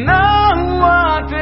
know what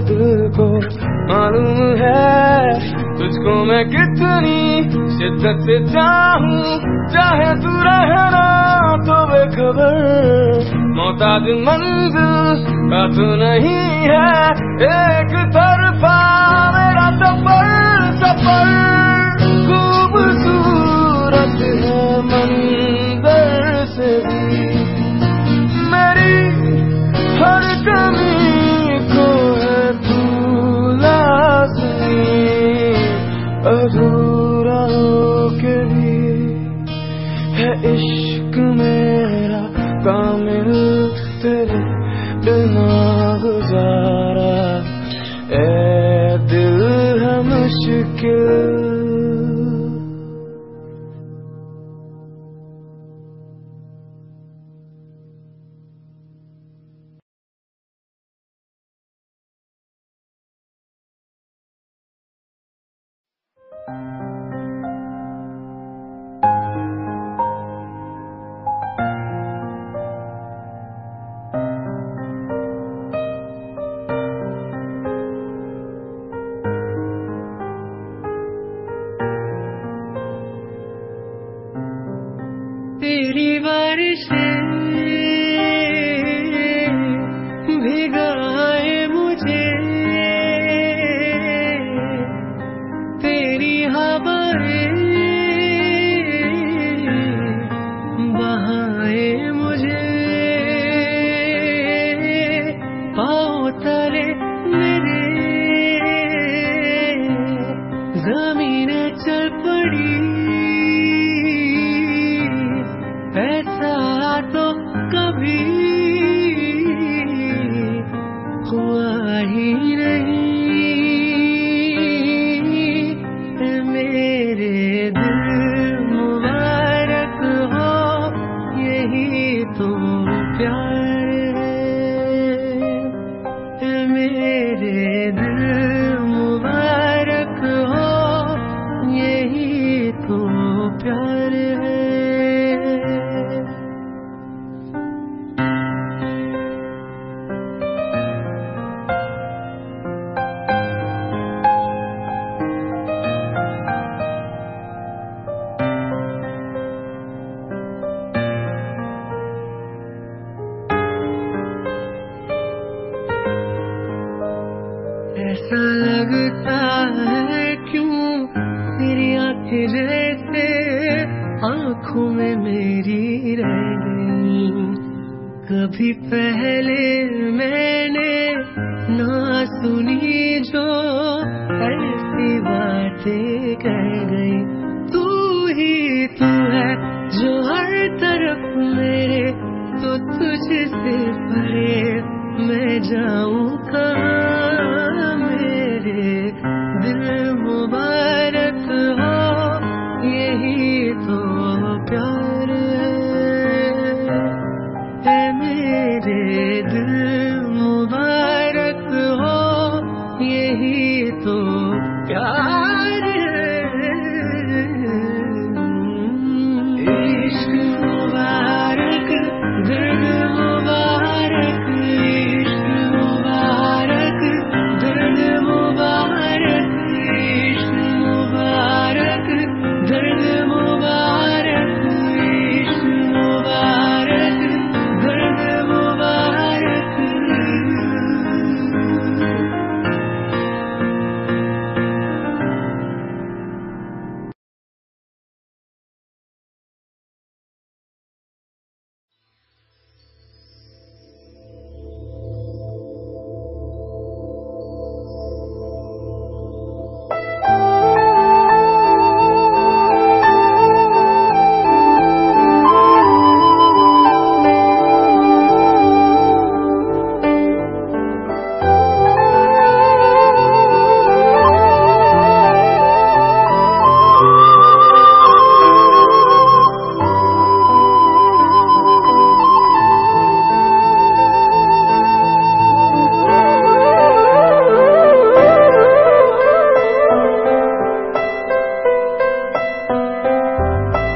दिल को मालूम है। तुझको मैं कितनी शिद्दत से चाहूँ। चाहे तू रहना तो बेखबर मोहताज मंजिल का तू नहीं है। एक तरफा मेरा सफ़र सफ़र। इश्क मेरा कामिल रहते आँखों में मेरी रह गई। कभी पहले मैंने ना सुनी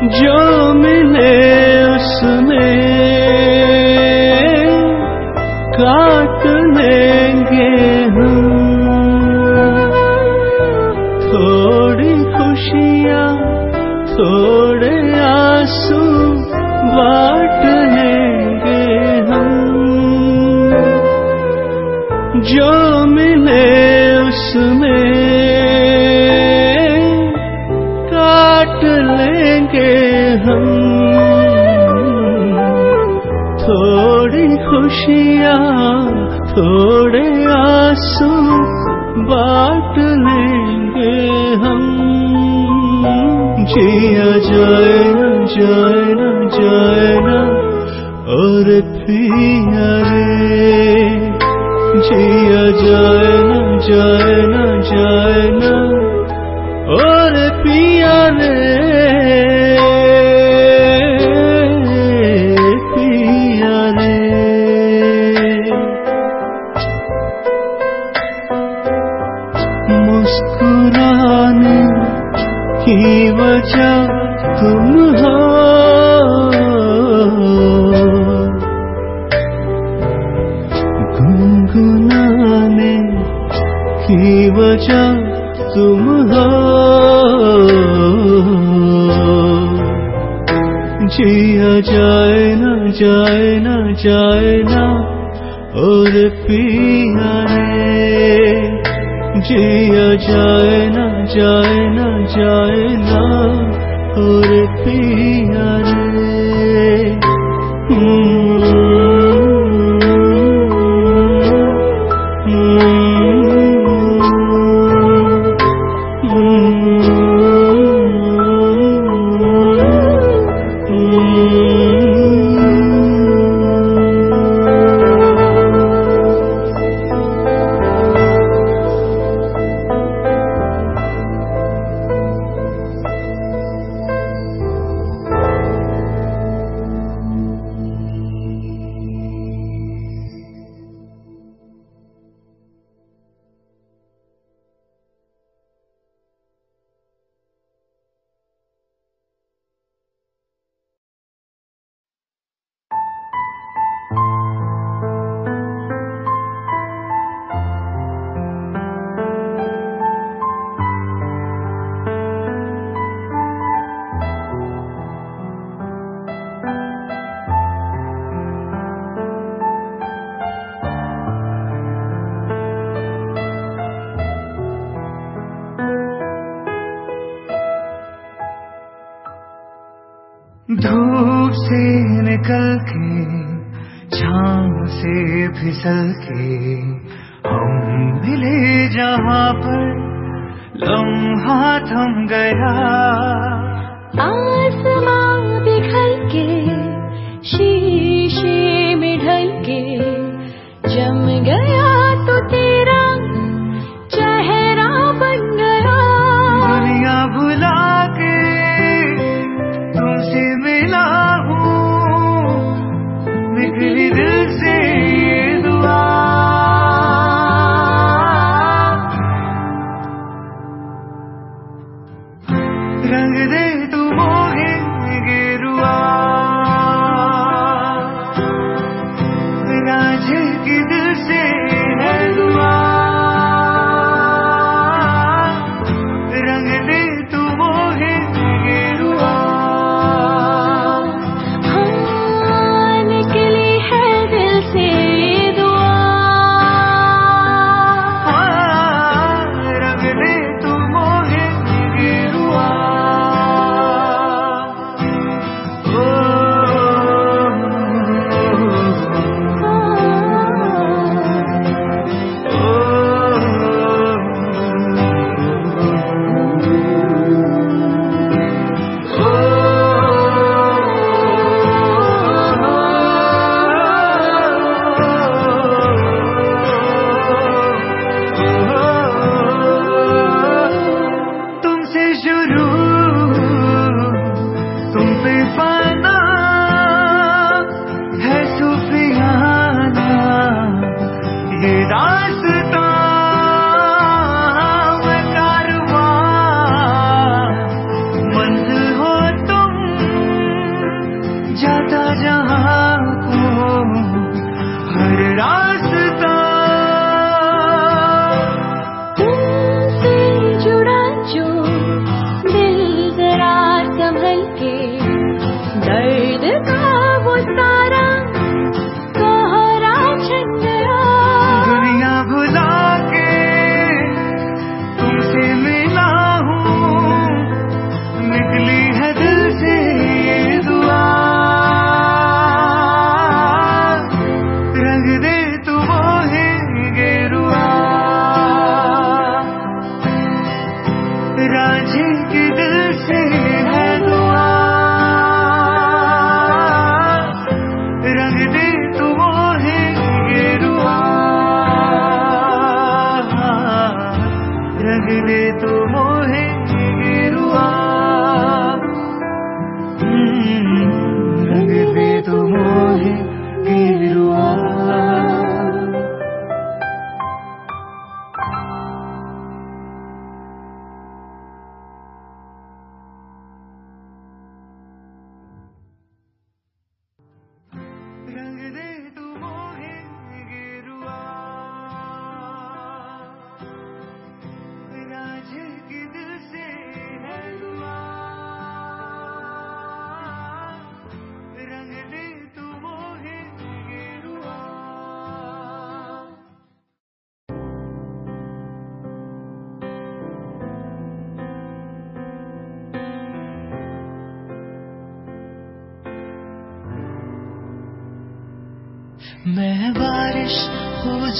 जो मिले उसमें काटने जाए ना जिया जाए। যায় না ওর পিয়ারে জিয়া যায় না যায়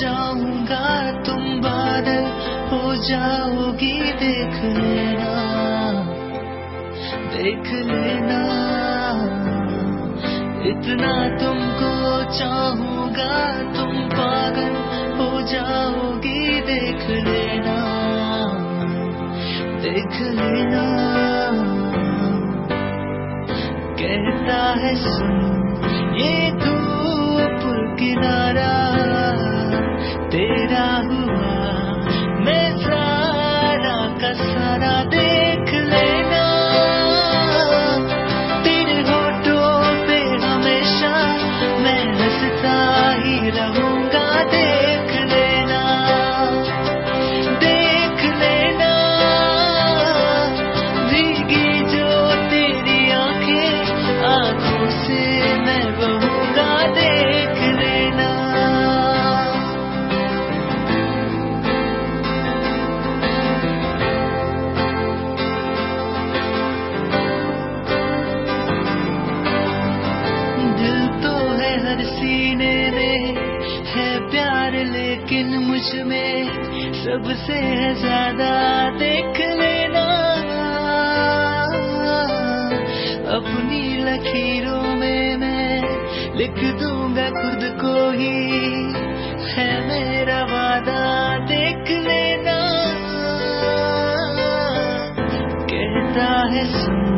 जाऊँगा, तुम बादल हो जाओगी, देख लेना देख लेना। इतना तुमको चाहूँगा, तुम पागल हो जाओगी, देख लेना देख लेना। कहता है, सुन this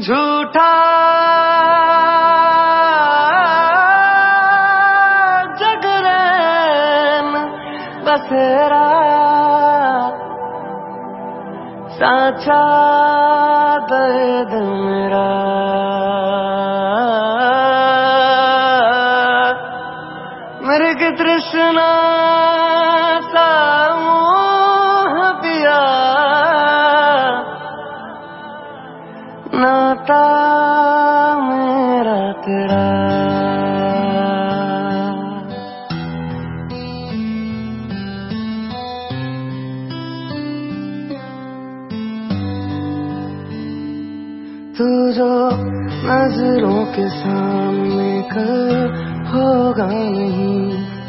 झूठा। जगरन बसेरा। साचा बदन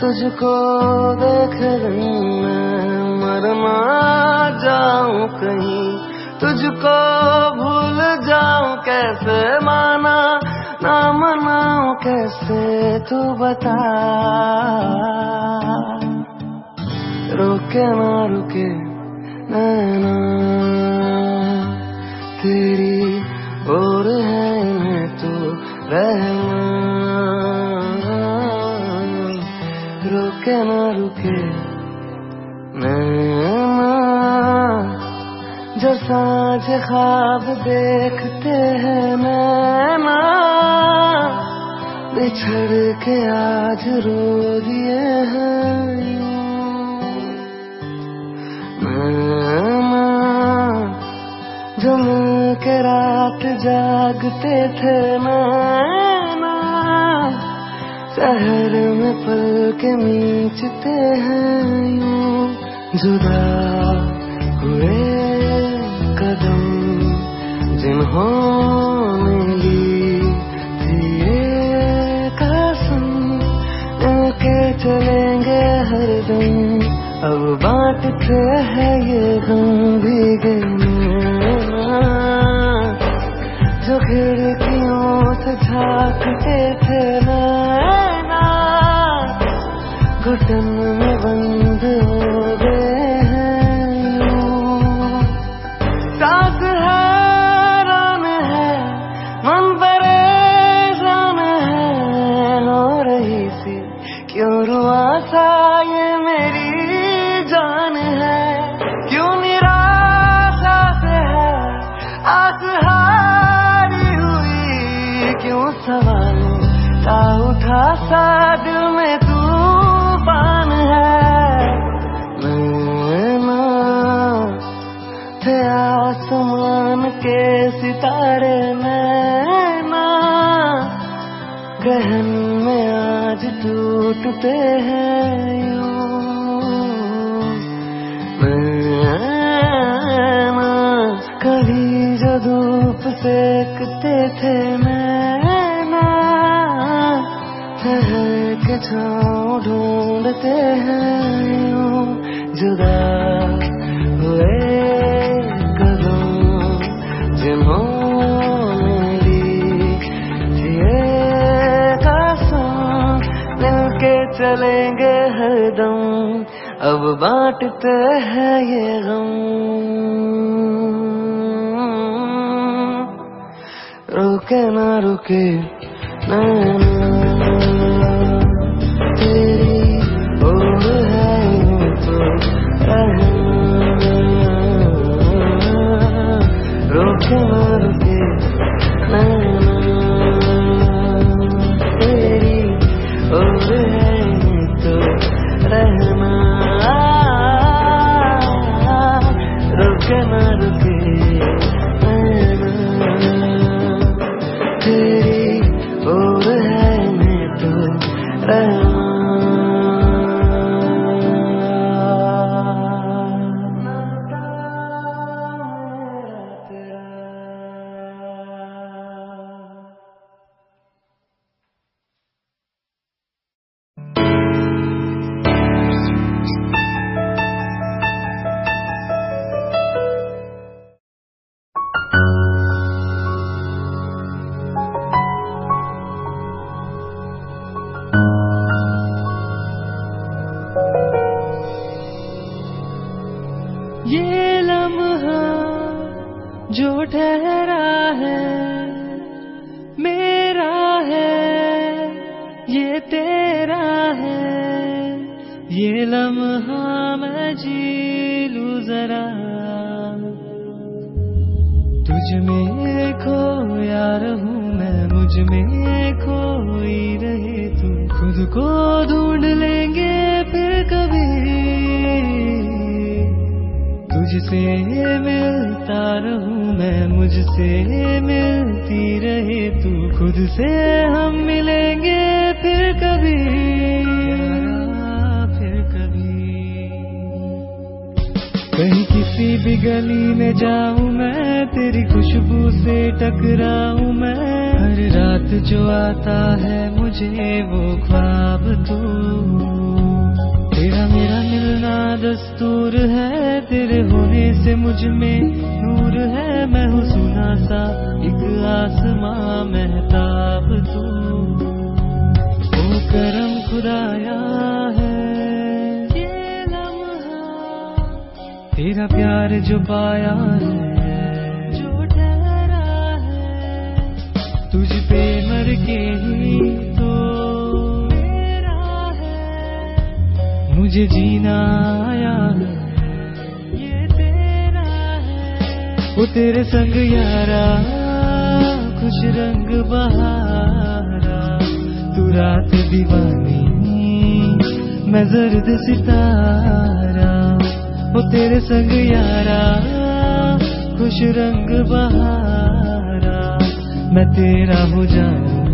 तुझको देख लूँ मैं, मर जाऊँ कहीं। तुझको भूल जाऊँ कैसे माना, ना मनाऊं कैसे तू बता। रुके ना, रुके, नैना, तेरी और है मैं तो साझ खाब देखते हैं नैना बिछड़ के आज रो दिए हैं के रात जागते थे नाना शहर में पल के मीचते हैं जुदा हुए जिन्होंने ली थी ये कसम के चलेंगे अब बांटते हैं ये गम भीगे थे नैना, घुटन टूटते हैं। कभी जो सेकते थे नैना ठहर के छाँव ढूंढते हैं जुदा बांटते हैं ये गम। रुके ना रुके नैना यार हूँ मैं? मुझमें खोई रहे तू। खुद को ढूंढ लेंगे फिर कभी। तुझसे मिलता रहूँ मैं, मुझसे मिलती रहे तू। खुद से हम मिलेंगे भी गली में जाऊँ मैं, तेरी खुशबू से टकराऊं मैं। हर रात जो आता है मुझे वो ख्वाब तू। तेरा मेरा मिलना दस्तूर है, तेरे होने से मुझमें नूर है। मैं हूँ सुना सा एक आसमां महताब तू। करम खुदाया है तेरा प्यार जो पाया है जो ठहरा है। तुझ पे मर के ही तो मेरा है। मुझे जीना आया है। ये तेरा है। वो तेरे संग यारा खुश रंग बहारा। तू रात दीवानी मैं जर्द सितारा। वो तेरे संग यारा, खुश रंग बहारा। मैं तेरा हो जाऊँ,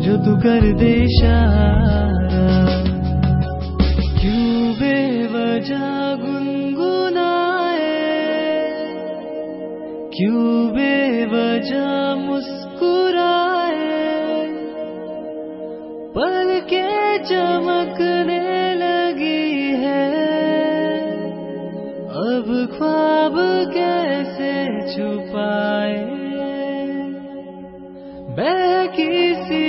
जो तू कर दे इशारा। क्यों बेवजह गुनगुनाए? क्यों बेवजह मुस्कुराए? पल के चमकने अब ख्वाब कैसे छुपाए? बहकी सी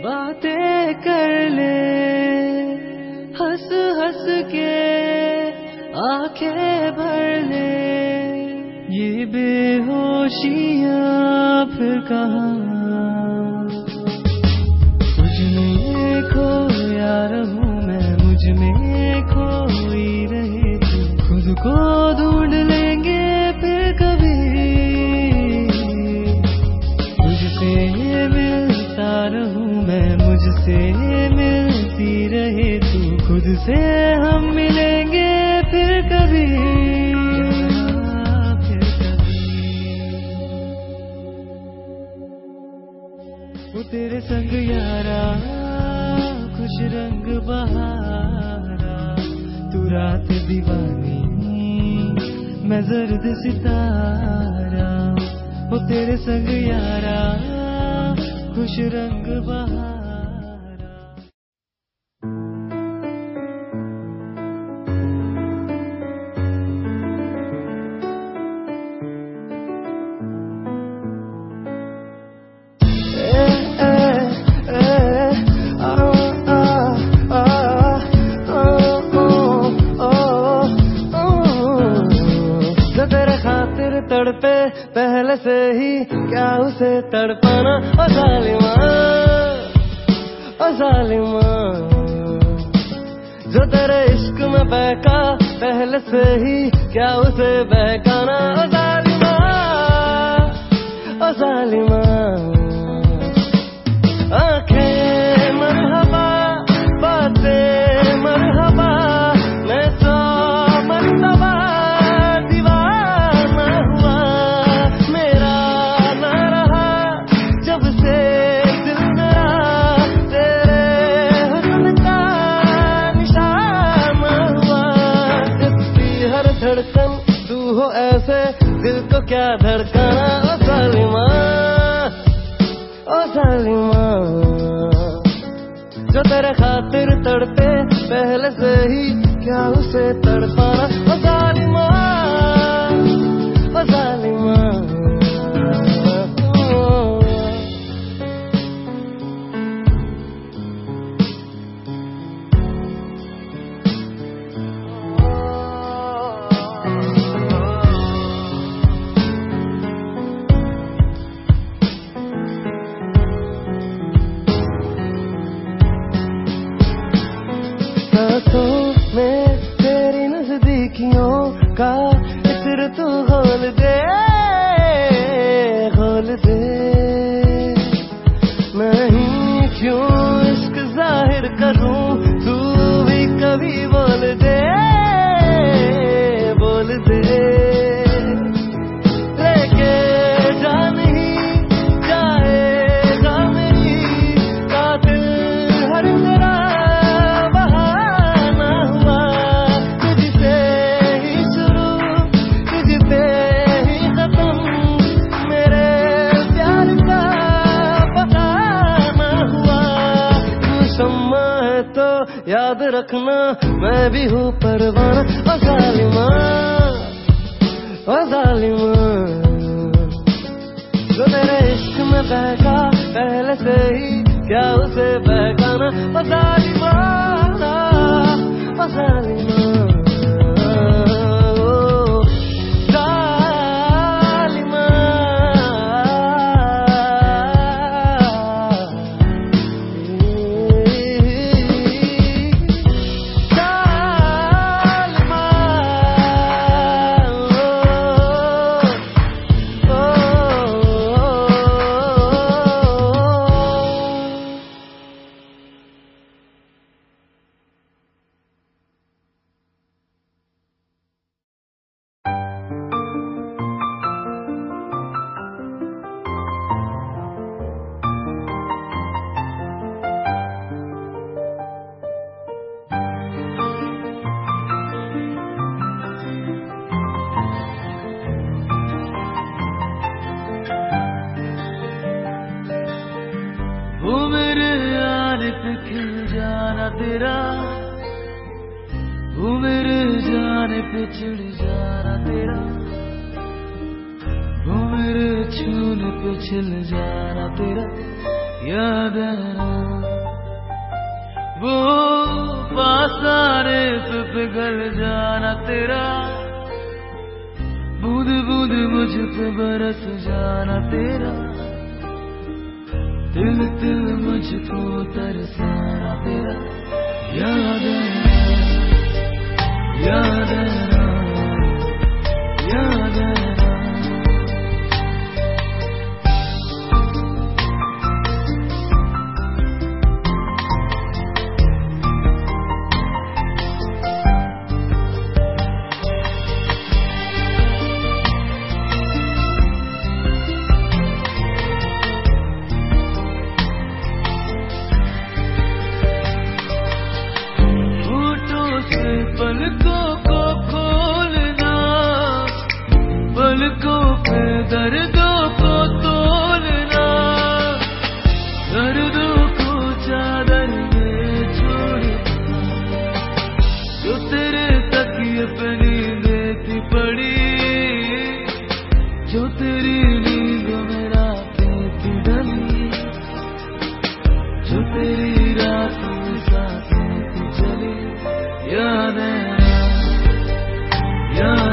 बातें कर ले, हंस हंस के आँखें भर ले। ये बेहोशियाँ फिर कहाँ? मुझमें खोया रहूँ मुझसे मिलती रहे, तू खुद से हम मिलेंगे फिर कभी फिर कभी। वो तेरे संग यारा, खुश रंग बहारा। तू रात दीवानी, मैं जर्द सितारा। वो तेरे संग यारा, खुश रंग बहारा। तू हो ऐसे दिल को क्या धड़काना? ओ सालिमा ओ सालिमा। जो तेरे खातिर तड़पे, पहले से ही क्या उसे तड़पाना? ओ जालिमा ओ जालिमा मैं भी हूँ परवाना, ओ जालिमा ओ जालिमा। जो तेरे इश्क में बहका, पहले से ही क्या उसे बहकाना, ओ जालिमा Yeah.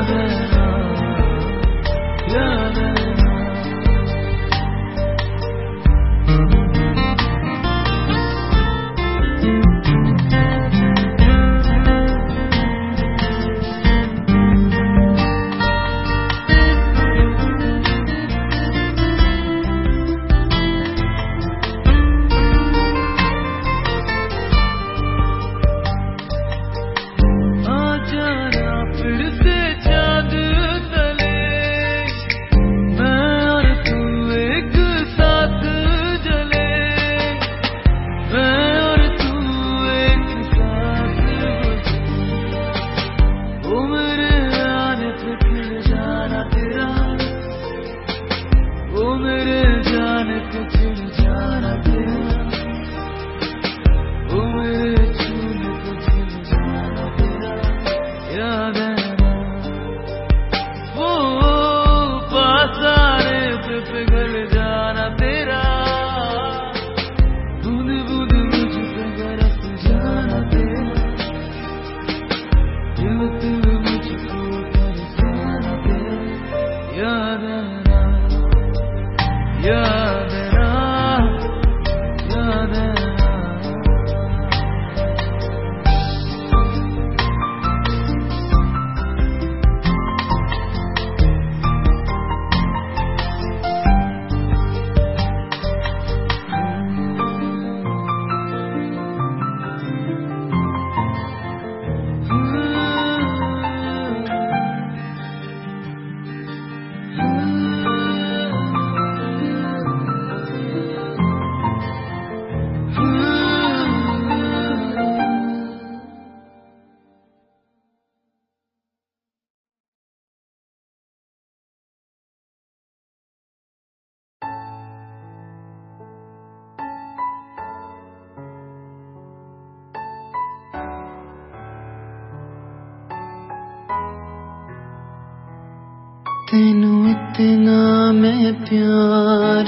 ਤੈਨੂੰ ਇਤਨਾ ਮੈਂ ਪਿਆਰ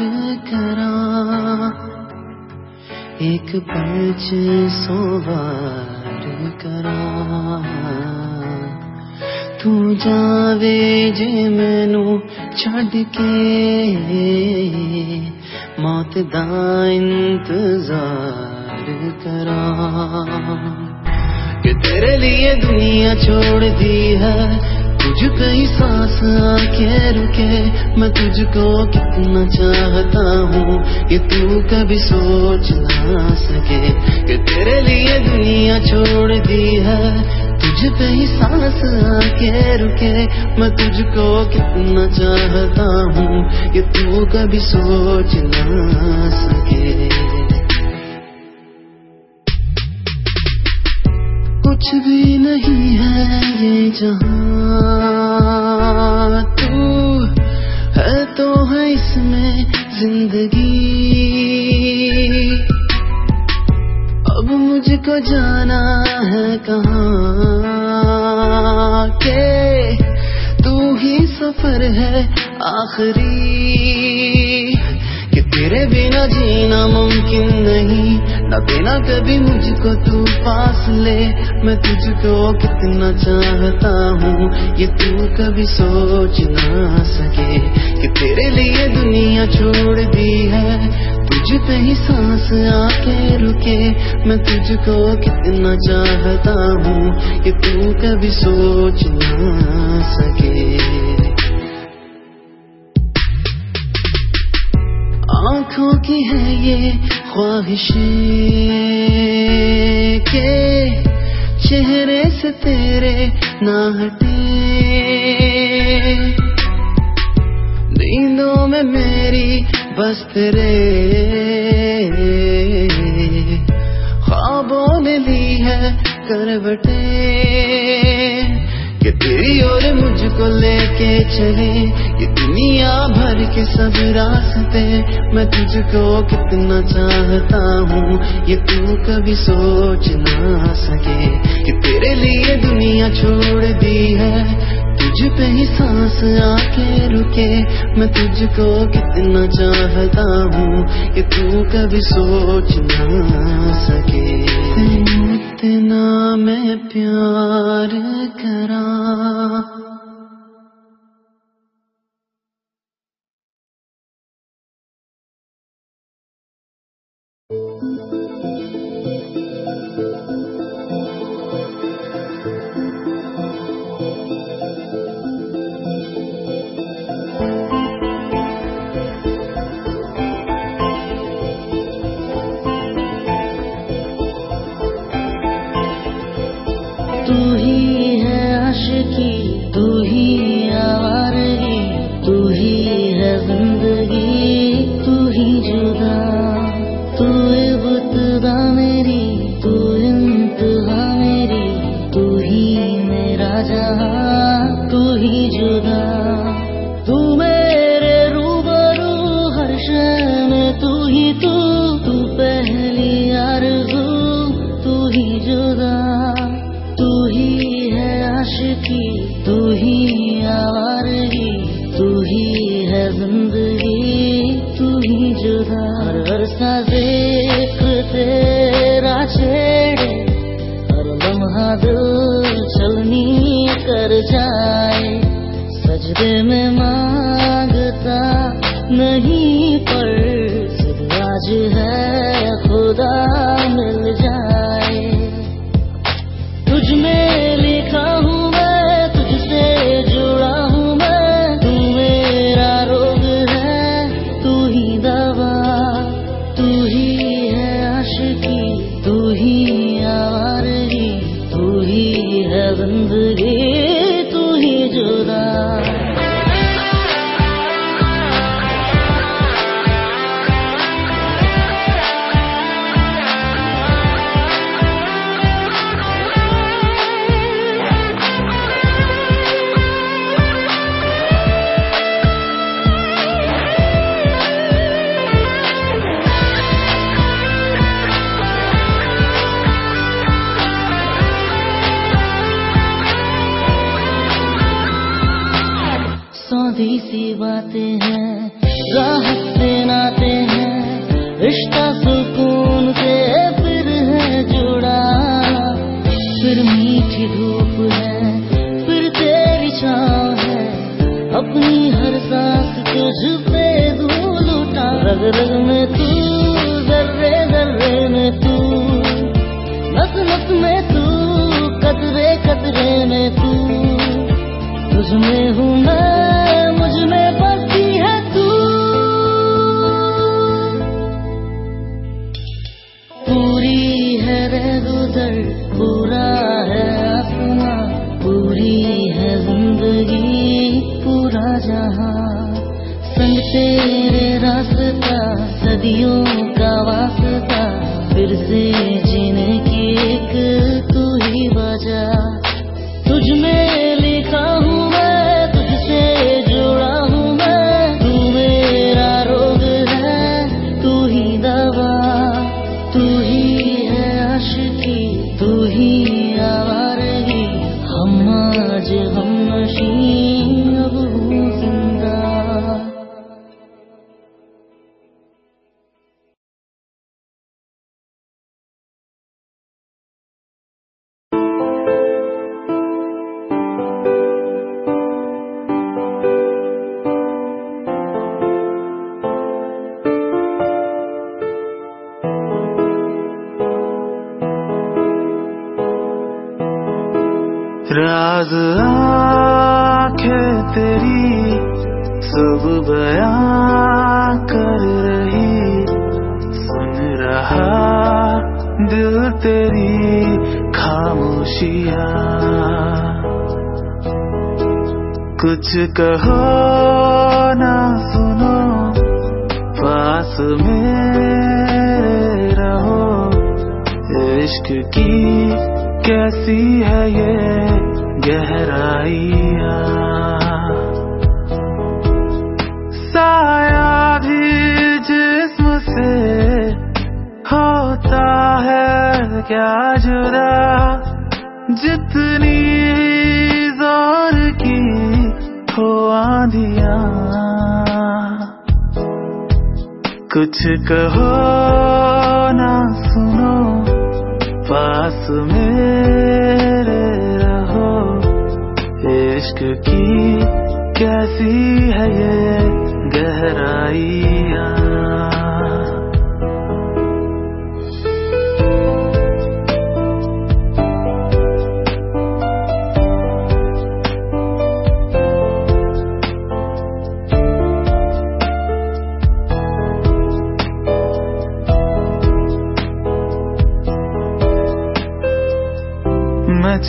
ਕਰਾਂ। ਇੱਕ ਪਲ ਚ ਸੋਵਾਰ ਕਰਾਂ। ਤੂੰ ਜਾਵੇ ਜੇ ਮੈਨੂੰ ਛੱਡ ਕੇ। ਮੌਤ ਦਾ ਇੰਤਜ਼ਾਰ ਕਰਾਂ। ਕਿ ਤੇਰੇ ਲਈ ਦੁਨੀਆ ਛੋੜਦੀ ਹੈ। तुझ कई सांस आके रुके, मैं तुझको कितना चाहता हूँ ये तू कभी सोच ना सके कि तेरे लिए दुनिया छोड़ दी है। तुझ पे ही सांस आके रुके, मैं तुझको कितना चाहता हूँ ये तू कभी सोच ना सके। कुछ भी नहीं है ये जहाँ। तू है तो है इसमें ज़िंदगी। अब मुझको जाना है कहाँ? के तू ही सफ़र है आखिरी। कि तेरे बिना जीना मुमकिन नहीं। न बिना कभी मुझको तू पास ले। मैं तुझको कितना चाहता हूँ, ये तू कभी सोच ना सके कि तेरे लिए दुनिया छोड़ दी है। तुझ पे ही सांस आके रुके। मैं तुझको कितना चाहता हूँ, ये तू कभी सोच ना सके। आँखों की है ये ख्वाहिशें के चेहरे से तेरे ना हटे। नींदों में मेरी बस तेरे ख्वाबों ने ली है करवटे। कि तेरी ओर मुझको लेके चले, ये दुनिया भर के सब रास्ते। मैं तुझको कितना चाहता हूँ, ये तू कभी सोच ना सके कि तेरे लिए दुनिया छोड़ दी है। तुझ पे ही सांस आके रुके, मैं तुझको कितना चाहता हूँ, ये तू कभी सोच ना सके। इतना मैं प्यार सजदे में माँगता नहीं पर me. तेरी खामोशिया। कुछ कहो ना सुनो, पास में रहो। इश्क की कैसी है ये गहराइया। साया भी जिस्म से होता है क्या जुदा? जितनी ज़ोर की हो आंधिया। कुछ कहो ना सुनो, पास मेरे रहो। इश्क की कैसी है ये गहराइया?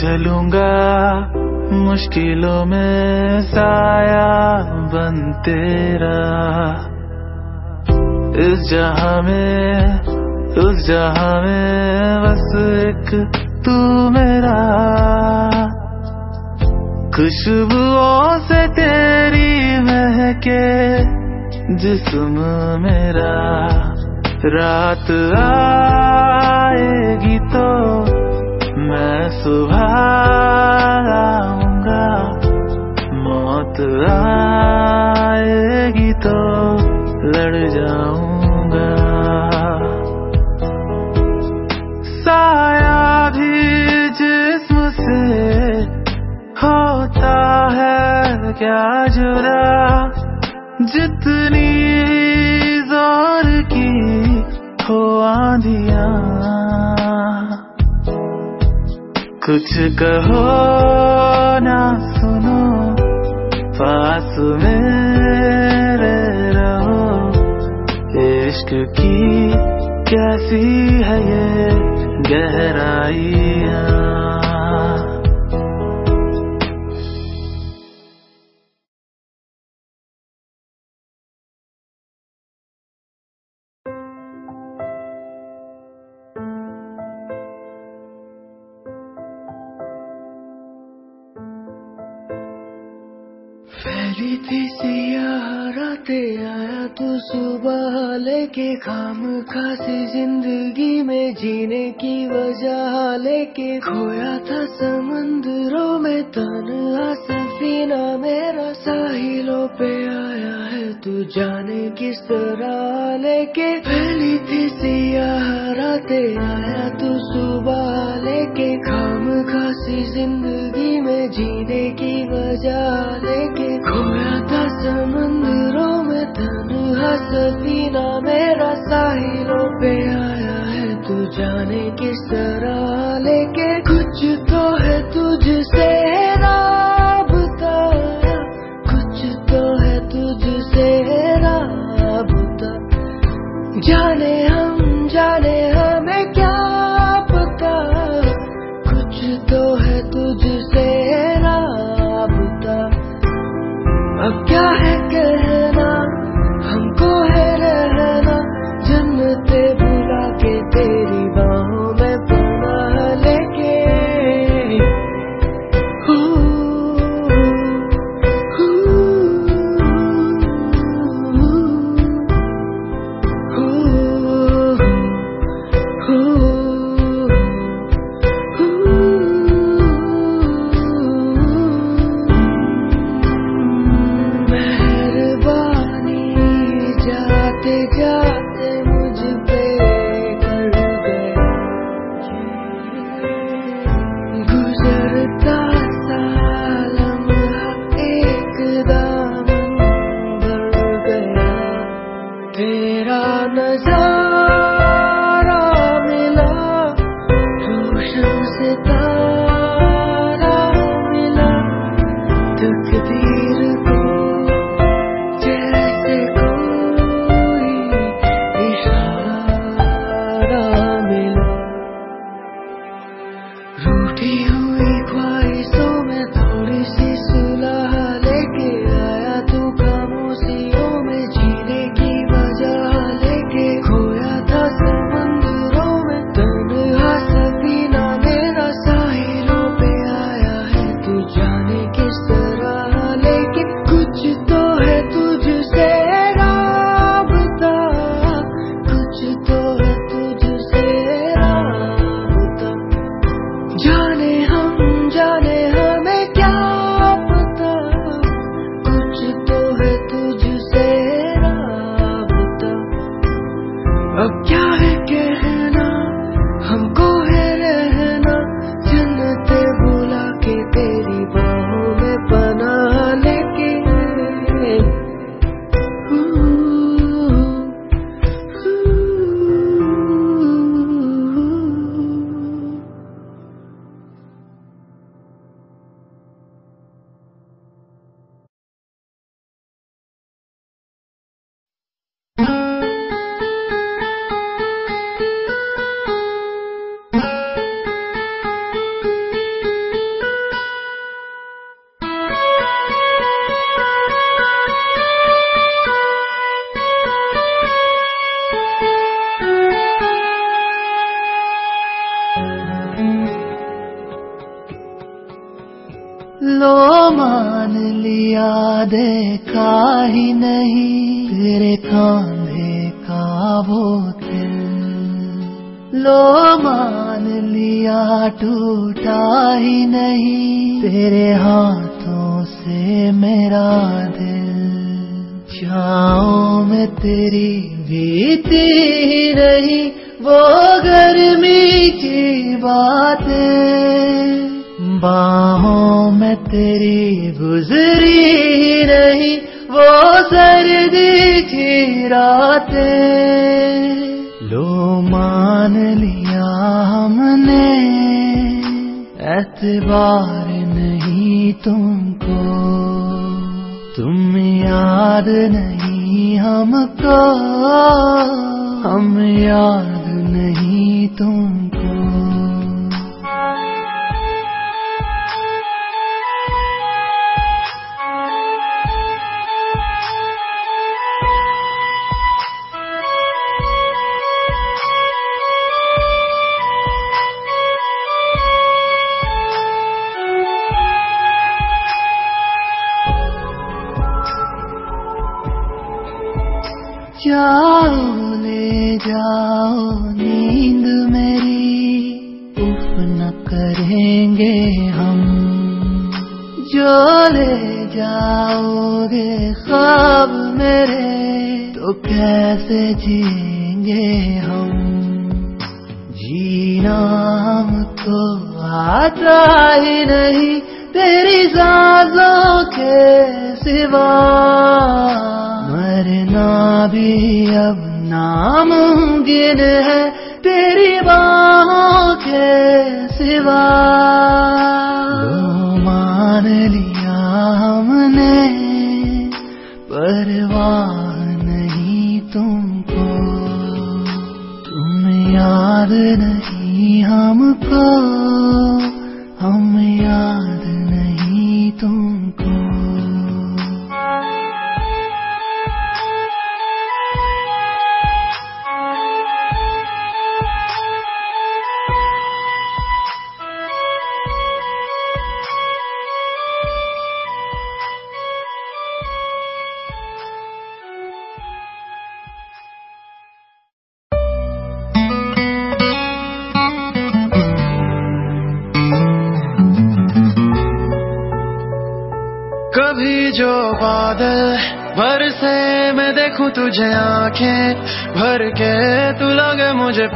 चलूँगा, मुश्किलों में साया बन तेरा इस जहाँ में, उस जहाँ में बस एक तू मेरा। खुशबुओं से तेरी महके जिस्म मेरा। रात आएगी तो मैं सुबह आऊँगा मौत आएगी तो लड़ जाऊँगा। साया भी जिस्म से होता है, क्या जुरा? जितनी ज़ोर की हो आंधिया। कुछ कहो ना सुनो पास मेरे रहो। इश्क की कैसी है ये गहराइया? रातें आया तू सुबह लेके खाम खासी ज़िंदगी में जीने की वजह लेके खोया था समंदरों में तन सफीना मेरा। साहिलों पे आया है तू जाने किस तरह लेके। फैली थी सियाह, रातें आया तू सुबह लेके खाम खासी ज़िंदगी में जीने की वजह लेके खोया था समंदरों सफीना मेरा साहिलों पे आया है। तू जाने किस तरह लेके John.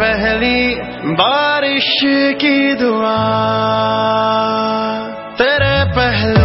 पहली बारिश की दुआ तेरे पहलू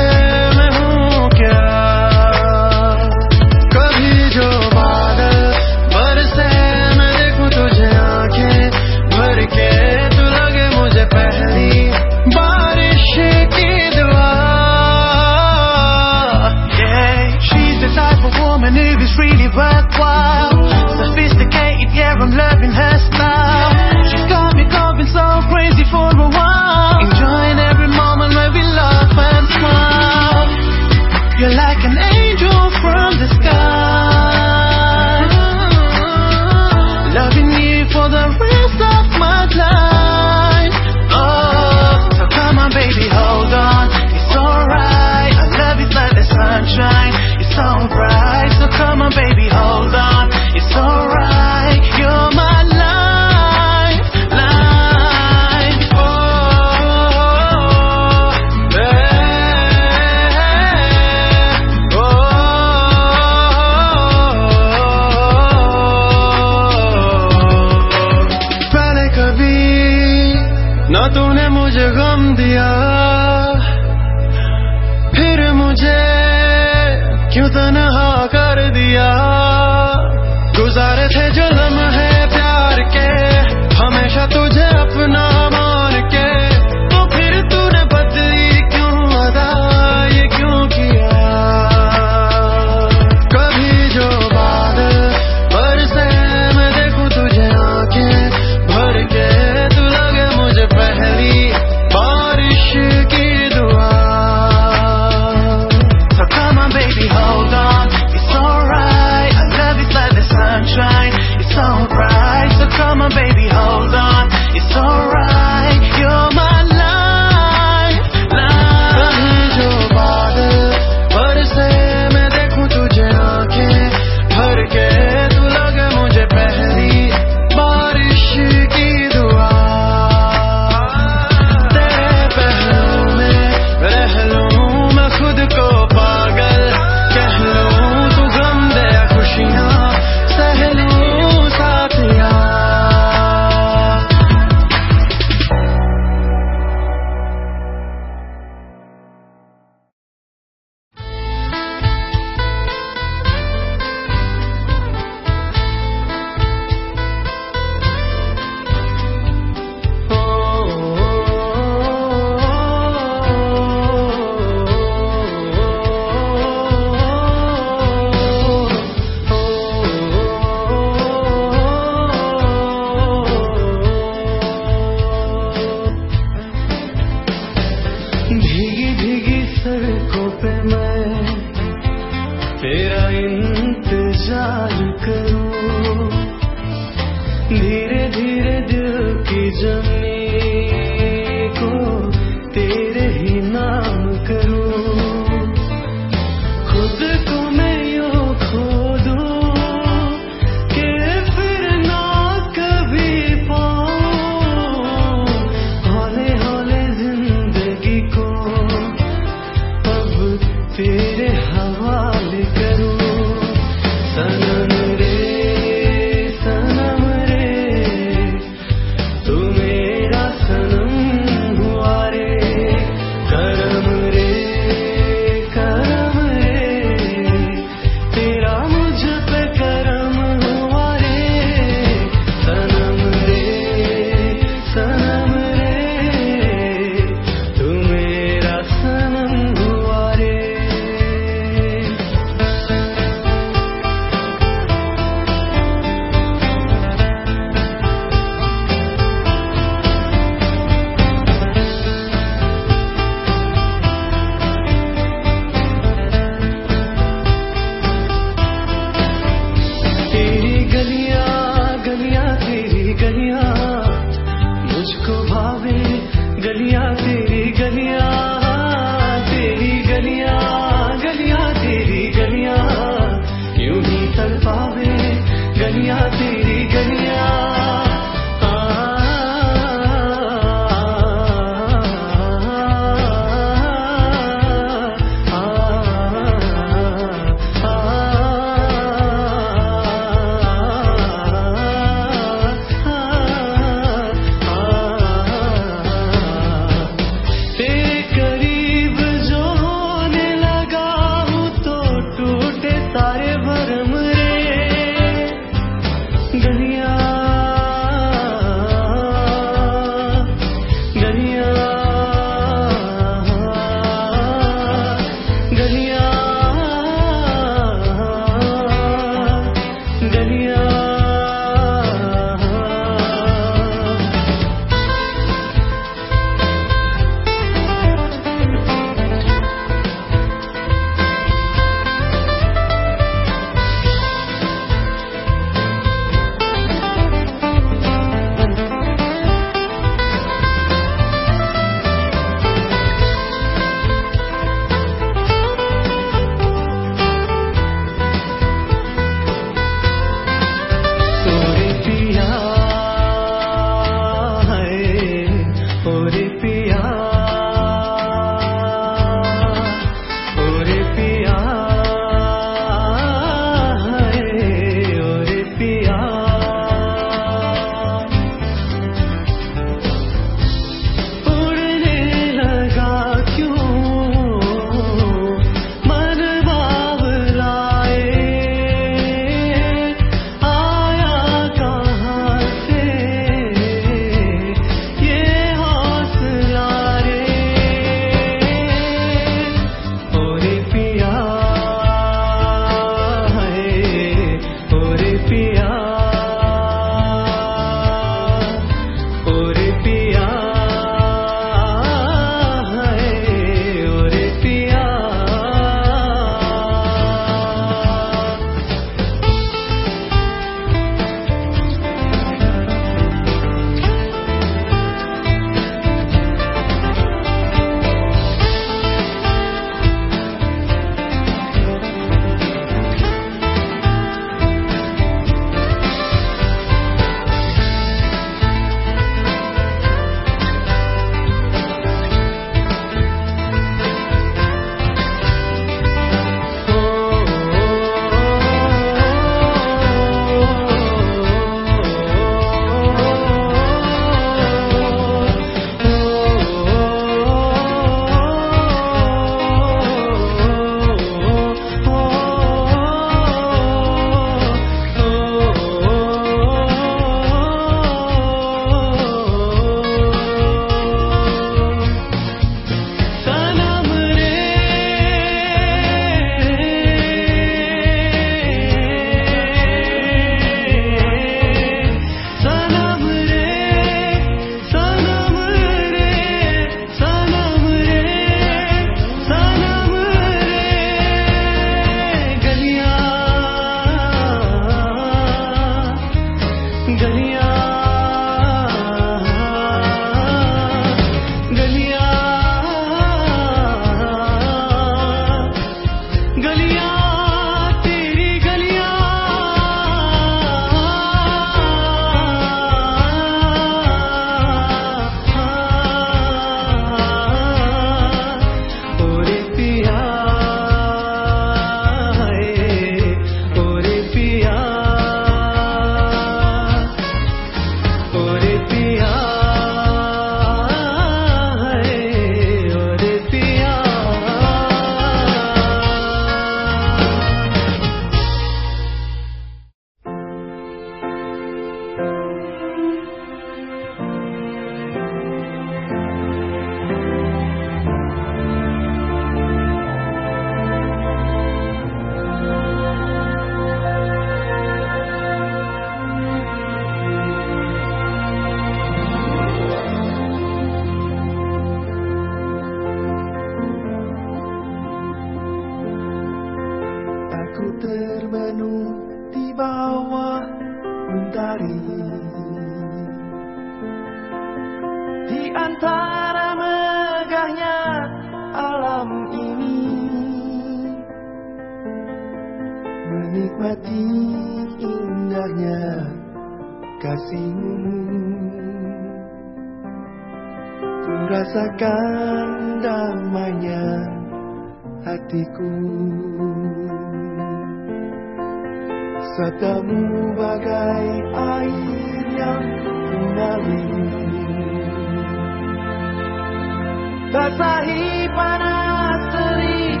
Basahi panas terik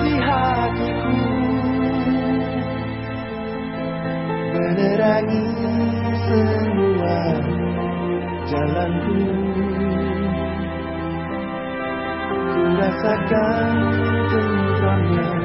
di hatiku. Menerangi semua jalanku. Ku rasakan tentramnya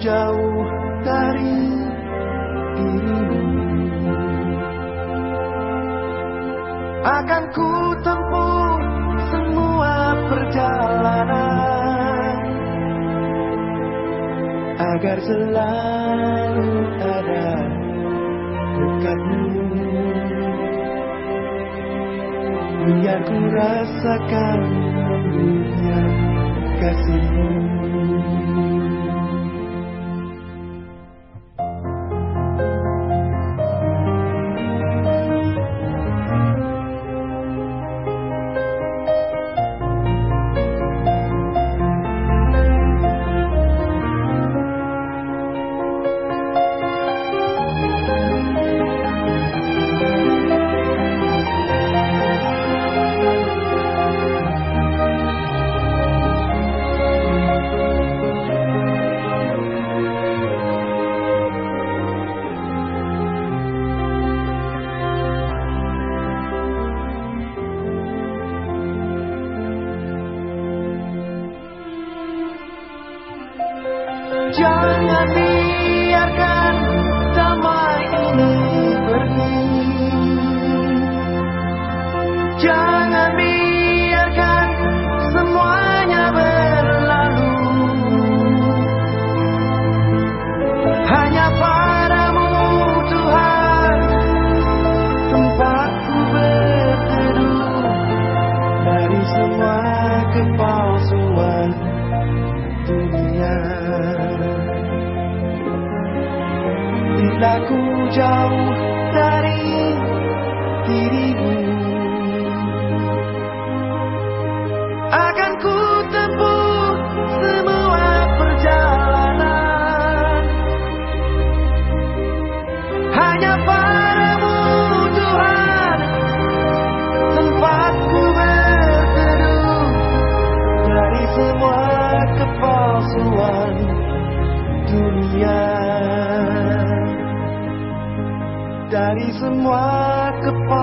jauh dari dirimu. Akan ku tempuh semua perjalanan Agar selalu ada dekatmu. Biar ku rasakan lembutnya kasihmu. down semua kepala